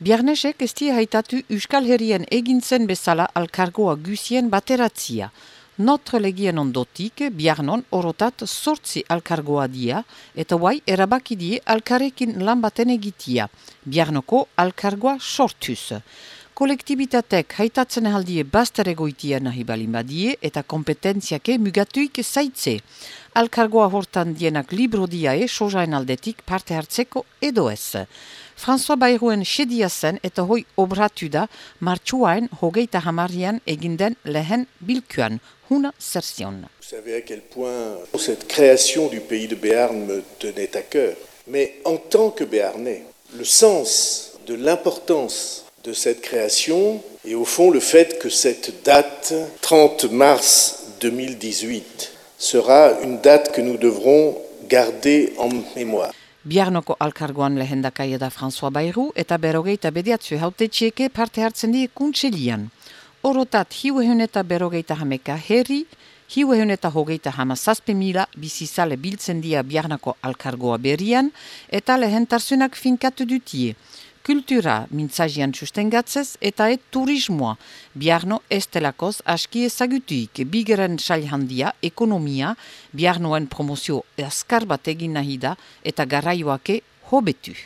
Biarnesek ez die haitatu Euskal Herrien egintzen bezala alkargoa guzien bateratzia. Notre legien ondotik, biarnon orotat sortzi alkargoa dia, eta guai erabakidie alkarekin lan baten egitia. Biarnoko alkargoa sortuz. Kolektibitatek haitatzen aldie bastere goitia nahi balin badie eta kompetentziake mugatuik zaitze. Alkargoa hortan dienak libro diae sojaen aldetik parte hartzeko edo ez. François Bayruen sedia zen eta hoi obratu da martxuaen hogeita hamarrian eginden lehen bilkuan, huna zerzion. Vous savez à quel point cette création du pays de Béarn me tenait à cœur. Mais en tant que Béarnais, le sens de l'importance de cette création et au fond le fait que cette date, 30 mars 2018, sera une date que nous devrons garder en mémoire. Biarnoko alkargoan lehendakaia da François Bayrou eta berogeita bediatzu hautetxieke parte hartzen die kuntselian. Orotat hiuehun eta berogeita hameka herri, hiuehun eta hogeita hama zazpe mila bizizale biltzen dia Biarnako alkargoa berian eta lehentarzunak finkatu dutie kultura mintzajian sustengatzez eta et turismoa. Biarno estelakoz aski ezagutuik bigeren handia ekonomia, biarnoen promozio eskar bat egin nahi da eta garraioake hobetu.